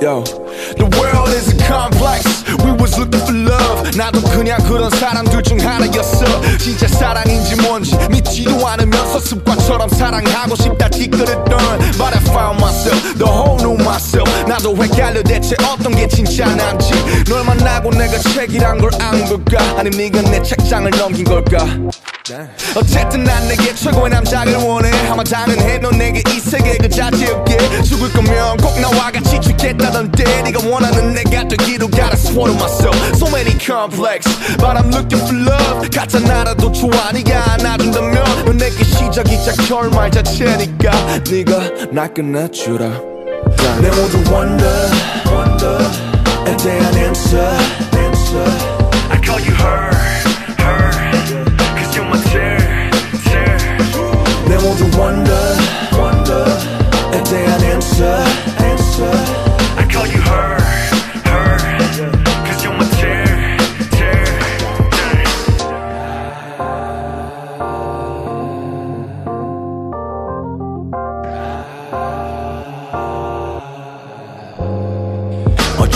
Yo, the world is a complex. We was looking for love. 나도 그냥 그런 사람들 중 하나였어. 진짜 사랑인지 뭔지 믿지도 않으면서 습관처럼 사랑하고 싶다 티끌었던. But I found myself, the whole new myself. 나도 헷갈려 대체 어떤 게 진짜 난지. 널 만나고 내가 책이란 걸안 걸까? 아님 네가 내 책장을 넘긴 걸까? 어쨌든 난 내게 최고의 남자를 원해. 아마 당연해. 넌 내게 이 세계 그 자체였게. 죽을 거면 꼭 나와 같이 죽겠다던데. 네가 원하는 내가 되기로 gotta swallow myself. So many complex. But I'm looking for love. 가짜 나라도 좋아. 네가 안아준다면 넌 내게 시작이자 결말 자체니까. 네가 날 끝내주라. 내 모두 wonder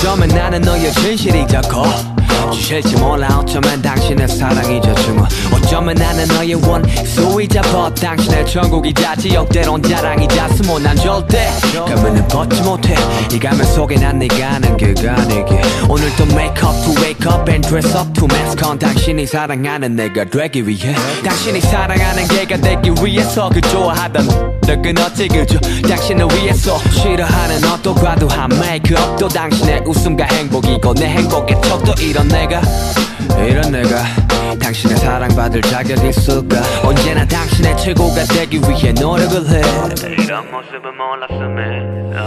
어쩌면 나는 너의 진실이 더 커. 주실지 몰라 어쩌면 당신의 사랑이 저 증오. 어쩌면 나는 너의 원수이자 벗 당신의 천국이자 지역대론 자랑이자 스모 난 절대. 가면은 벗지 못해. 이 가면 속에 난 네가 아는 그가 아니게. 오늘도 make up to wake up and dress up to mask on 당신이 사랑하는 내가 되기 위해. 당신이 사랑하는 걔가 되기 위해서 그 좋아하던 너 끊었지 그저 당신을 위해서 싫어하는 어떤 과도한 메이크업도 당신의 웃음과 행복이고 내 행복의 척도 이런 내가 이런 내가 당신의 사랑받을 자격 있을까? 언제나 당신의 최고가 되기 위해 노력을 해. 이런 모습은 몰랐음에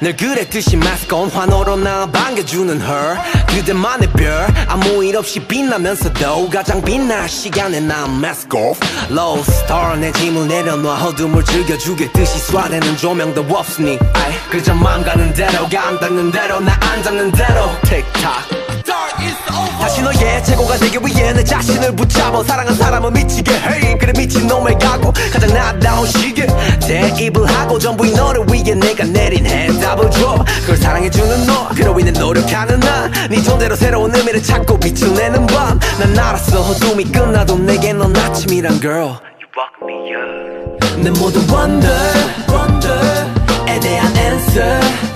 늘 그랬듯이 마스크 온 환호로 나 반겨주는 her. 그대만의 별 아무 일 없이 빛나면서도 가장 빛날 시간에 난 mask off. Low star 내 짐을 내려놔 어둠을 즐겨주겠듯이 쏴대는 조명도 없으니. 아이 그저 맘 가는 대로 감 닿는 대로 나안 잡는 대로. 틱탁 다시 너의 최고가 되기 위해 내 자신을 붙잡아 사랑한 사람은 미치게. 해 그래 미친 놈의 각오. 가장 나다운 시계. 대입을 하고 전부 이 너를 위해 내가 내린 해 답을 줘. 그걸 사랑해주는 너 그러고 있는 노력하는 나네 존재로 새로운 의미를 찾고 빛을 내는 밤난 알았어 어둠이 끝나도 내게 넌 아침이란 girl. 내 모든 wonder, wonder 에 대한 answer.